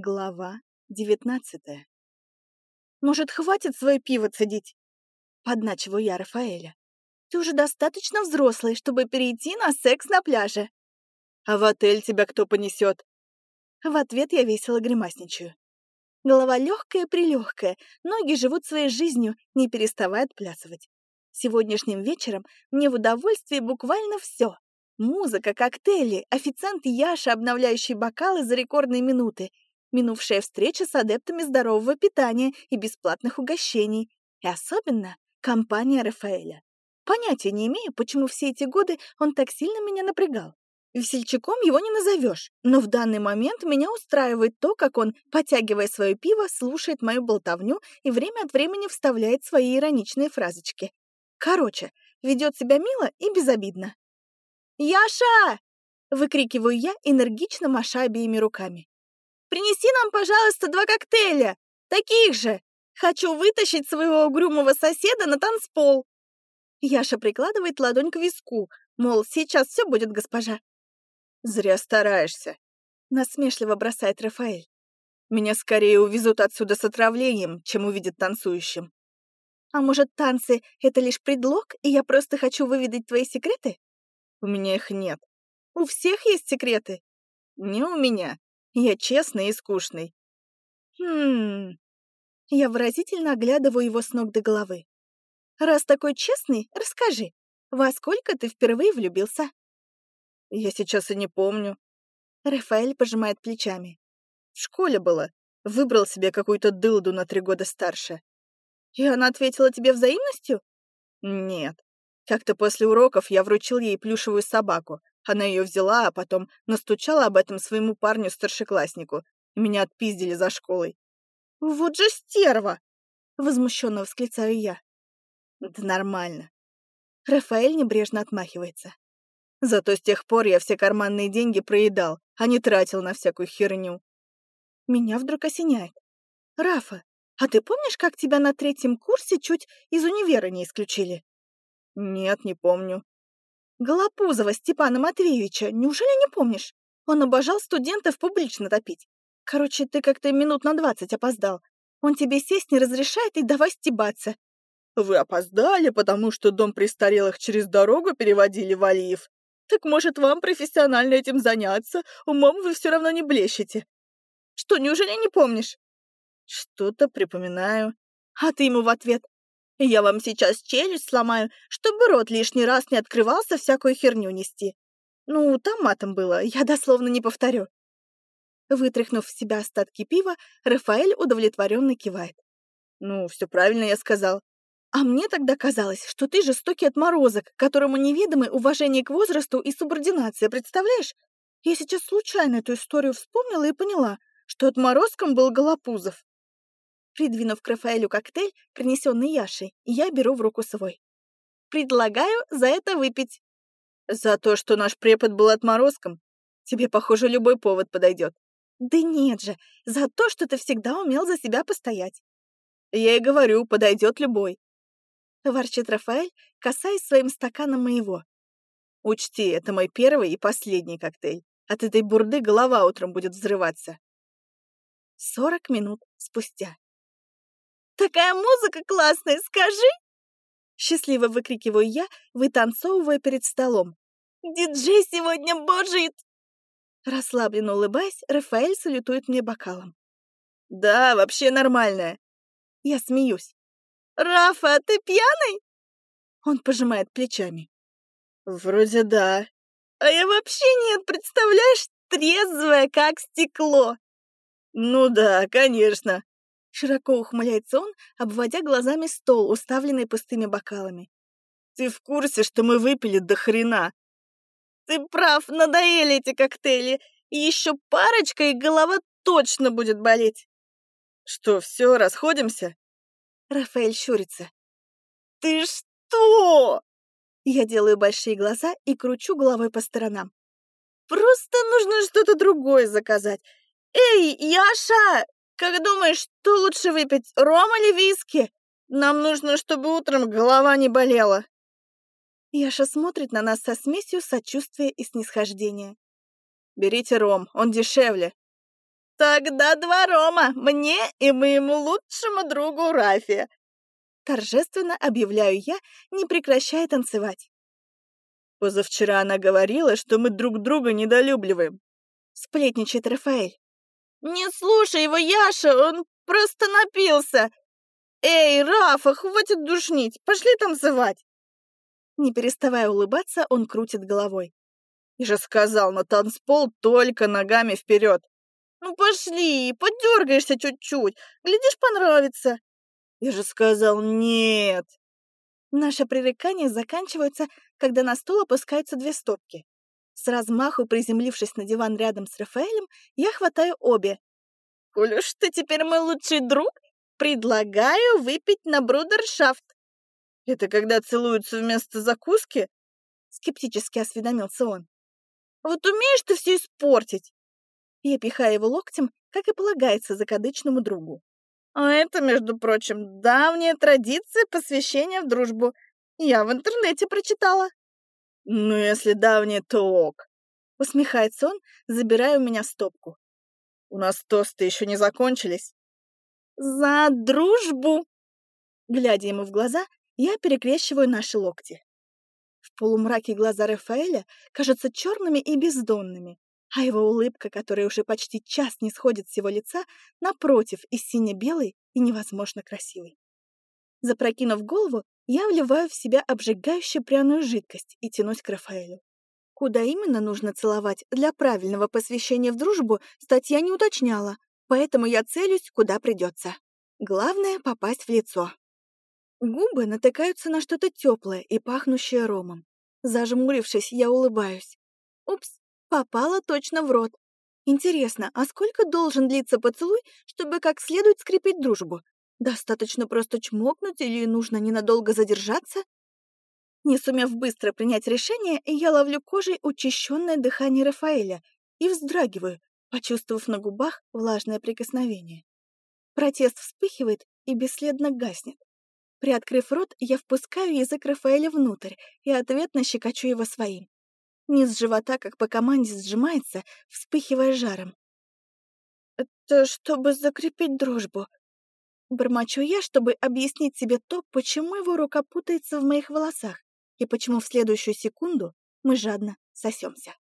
Глава девятнадцатая. «Может, хватит свое пиво цедить?» Подначиваю я Рафаэля. «Ты уже достаточно взрослый, чтобы перейти на секс на пляже». «А в отель тебя кто понесет?» В ответ я весело гримасничаю. Голова легкая-прилегкая, ноги живут своей жизнью, не переставая отплясывать. Сегодняшним вечером мне в удовольствие буквально все. Музыка, коктейли, официант Яша, обновляющий бокалы за рекордные минуты — минувшая встреча с адептами здорового питания и бесплатных угощений, и особенно компания Рафаэля. Понятия не имею, почему все эти годы он так сильно меня напрягал. Весельчаком его не назовешь, но в данный момент меня устраивает то, как он, потягивая свое пиво, слушает мою болтовню и время от времени вставляет свои ироничные фразочки. Короче, ведет себя мило и безобидно. «Яша!» — выкрикиваю я, энергично маша обеими руками. Принеси нам, пожалуйста, два коктейля, таких же. Хочу вытащить своего угрюмого соседа на танцпол. Яша прикладывает ладонь к виску, мол, сейчас все будет, госпожа. Зря стараешься. Насмешливо бросает Рафаэль. Меня скорее увезут отсюда с отравлением, чем увидят танцующим. А может, танцы — это лишь предлог, и я просто хочу выведать твои секреты? У меня их нет. У всех есть секреты. Не у меня. Я честный и скучный. Хм... Я выразительно оглядываю его с ног до головы. Раз такой честный, расскажи, во сколько ты впервые влюбился? Я сейчас и не помню. Рафаэль пожимает плечами. В школе было. Выбрал себе какую-то дылду на три года старше. И она ответила тебе взаимностью? Нет. Как-то после уроков я вручил ей плюшевую собаку, она ее взяла, а потом настучала об этом своему парню-старшекласснику, и меня отпиздили за школой. «Вот же стерва!» — возмущенно восклицаю я. «Да нормально». Рафаэль небрежно отмахивается. Зато с тех пор я все карманные деньги проедал, а не тратил на всякую херню. Меня вдруг осеняет. «Рафа, а ты помнишь, как тебя на третьем курсе чуть из универа не исключили?» «Нет, не помню». Голопузова Степана Матвеевича, неужели не помнишь? Он обожал студентов публично топить. Короче, ты как-то минут на двадцать опоздал. Он тебе сесть не разрешает и давай стебаться. Вы опоздали, потому что дом престарелых через дорогу переводили в Алиев. Так может, вам профессионально этим заняться? Умом вы все равно не блещете. Что, неужели не помнишь? Что-то припоминаю. А ты ему в ответ. Я вам сейчас челюсть сломаю, чтобы рот лишний раз не открывался всякую херню нести. Ну, там матом было, я дословно не повторю. Вытряхнув в себя остатки пива, Рафаэль удовлетворенно кивает. «Ну, все правильно я сказал. А мне тогда казалось, что ты жестокий отморозок, которому неведомы уважение к возрасту и субординация, представляешь? Я сейчас случайно эту историю вспомнила и поняла, что отморозком был Голопузов. Придвинув к Рафаэлю коктейль, принесенный Яшей, я беру в руку свой. «Предлагаю за это выпить». «За то, что наш препод был отморозком? Тебе, похоже, любой повод подойдет». «Да нет же, за то, что ты всегда умел за себя постоять». «Я и говорю, подойдет любой». Ворчит Рафаэль, касаясь своим стаканом моего. «Учти, это мой первый и последний коктейль. От этой бурды голова утром будет взрываться». Сорок минут спустя. Такая музыка классная, скажи!» Счастливо выкрикиваю я, вытанцовывая перед столом. «Диджей сегодня божит!» Расслабленно улыбаясь, Рафаэль салютует мне бокалом. «Да, вообще нормальная!» Я смеюсь. «Рафа, ты пьяный?» Он пожимает плечами. «Вроде да». «А я вообще нет, представляешь, трезвая, как стекло!» «Ну да, конечно!» Широко ухмыляется он, обводя глазами стол, уставленный пустыми бокалами. «Ты в курсе, что мы выпили до хрена?» «Ты прав, надоели эти коктейли. Еще парочка, и голова точно будет болеть». «Что, все, расходимся?» Рафаэль щурится. «Ты что?» Я делаю большие глаза и кручу головой по сторонам. «Просто нужно что-то другое заказать. Эй, Яша, как думаешь, что лучше выпить, ром или виски? Нам нужно, чтобы утром голова не болела». Яша смотрит на нас со смесью сочувствия и снисхождения. «Берите ром, он дешевле». Тогда два рома, мне и моему лучшему другу Рафе. Торжественно объявляю я, не прекращая танцевать. Позавчера она говорила, что мы друг друга недолюбливаем. Сплетничает Рафаэль. Не слушай его, Яша, он просто напился. Эй, Рафа, хватит душнить, пошли танцевать. Не переставая улыбаться, он крутит головой. Я же сказал, на танцпол только ногами вперед. Ну пошли, подергаешься чуть-чуть, глядишь, понравится. Я же сказал нет. Наши пререкания заканчиваются, когда на стол опускаются две стопки. С размаху приземлившись на диван рядом с Рафаэлем, я хватаю обе. «Коль уж ты теперь мой лучший друг, предлагаю выпить на брудершафт». «Это когда целуются вместо закуски?» Скептически осведомился он. «Вот умеешь ты все испортить!» Я пихаю его локтем, как и полагается закадычному другу. А это, между прочим, давняя традиция посвящения в дружбу. Я в интернете прочитала. Ну, если давняя, то ок. Усмехается он, забирая у меня стопку. У нас тосты еще не закончились. За дружбу! Глядя ему в глаза, я перекрещиваю наши локти. В полумраке глаза Рафаэля кажутся черными и бездонными, а его улыбка, которая уже почти час не сходит с его лица, напротив, из сине-белой и невозможно красивой. Запрокинув голову, я вливаю в себя обжигающую пряную жидкость и тянусь к Рафаэлю. Куда именно нужно целовать для правильного посвящения в дружбу, статья не уточняла, поэтому я целюсь, куда придется. Главное — попасть в лицо. Губы натыкаются на что-то теплое и пахнущее ромом. Зажмурившись, я улыбаюсь. Упс, Попала точно в рот. Интересно, а сколько должен длиться поцелуй, чтобы как следует скрепить дружбу? Достаточно просто чмокнуть или нужно ненадолго задержаться? Не сумев быстро принять решение, я ловлю кожей учащенное дыхание Рафаэля и вздрагиваю, почувствовав на губах влажное прикосновение. Протест вспыхивает и бесследно гаснет. Приоткрыв рот, я впускаю язык Рафаэля внутрь и ответно щекочу его своим. Низ живота, как по команде, сжимается, вспыхивая жаром. «Это чтобы закрепить дружбу». Бормочу я, чтобы объяснить себе то, почему его рука путается в моих волосах и почему в следующую секунду мы жадно сосемся.